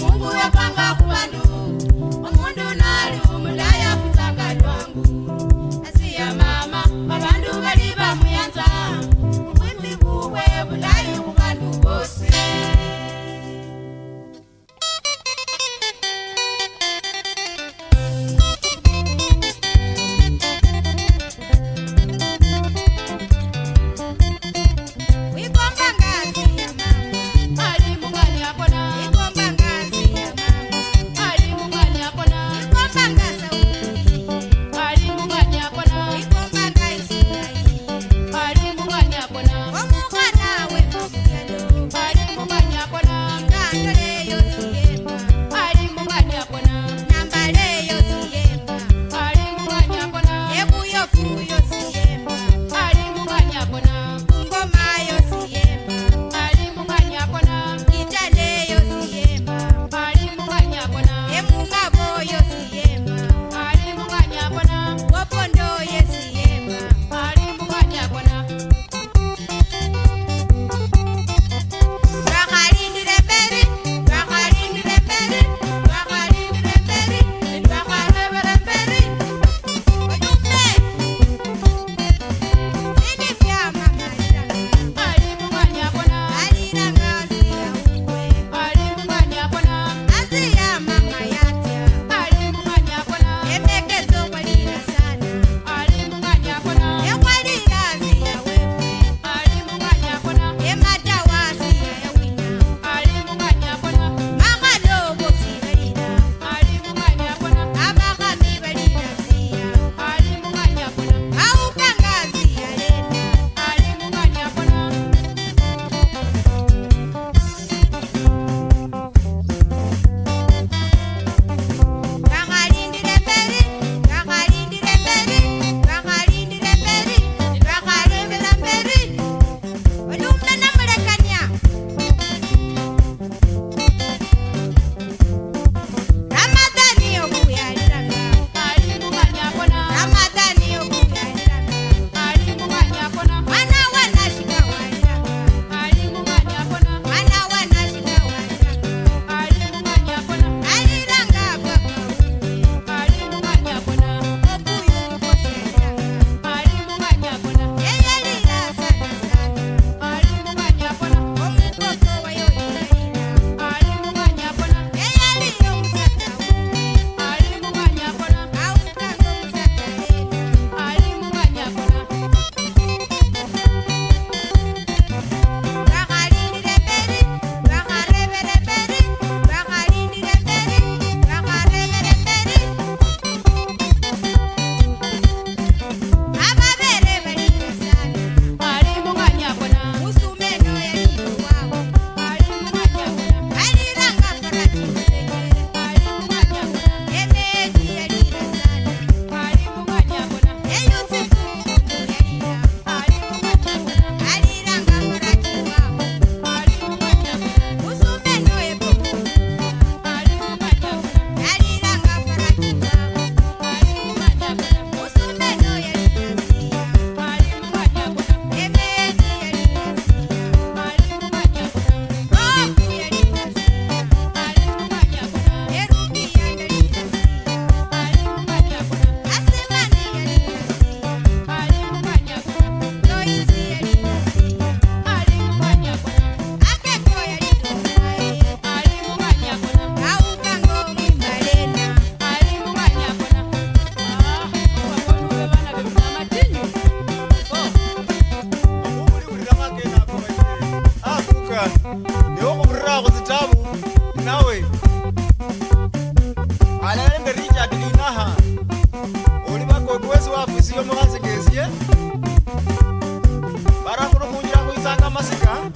mungu yako isiyo mukazigezi ye barakuru kunjira kuitsanga masikanga